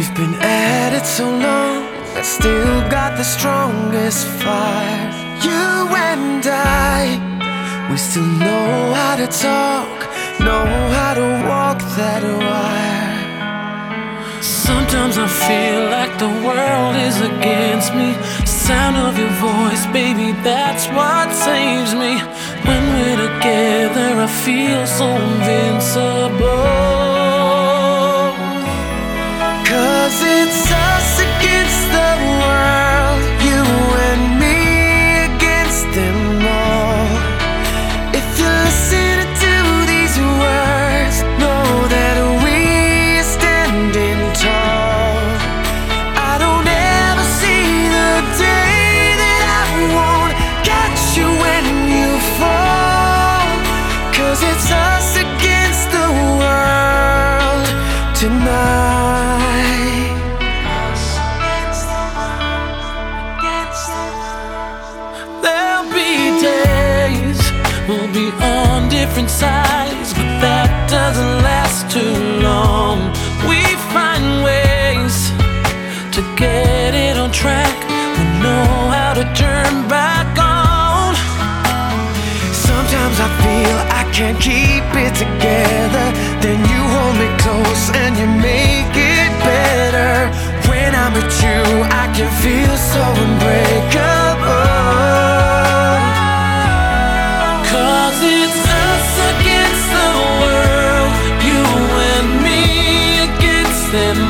We've been at it so long, I still got the strongest fire. You and I, we still know how to talk, know how to walk that wire. Sometimes I feel like the world is against me. Sound of your voice, baby, that's what saves me. When we're together, I feel so invincible. Tonight. There'll be days we'll be on different sides, but that doesn't last too long. We find ways to get it on track. We know how to turn back on. Sometimes I feel I can't keep it together. Then you hold me close you feel so unbreakable? Cause it's us against the world, you and me against them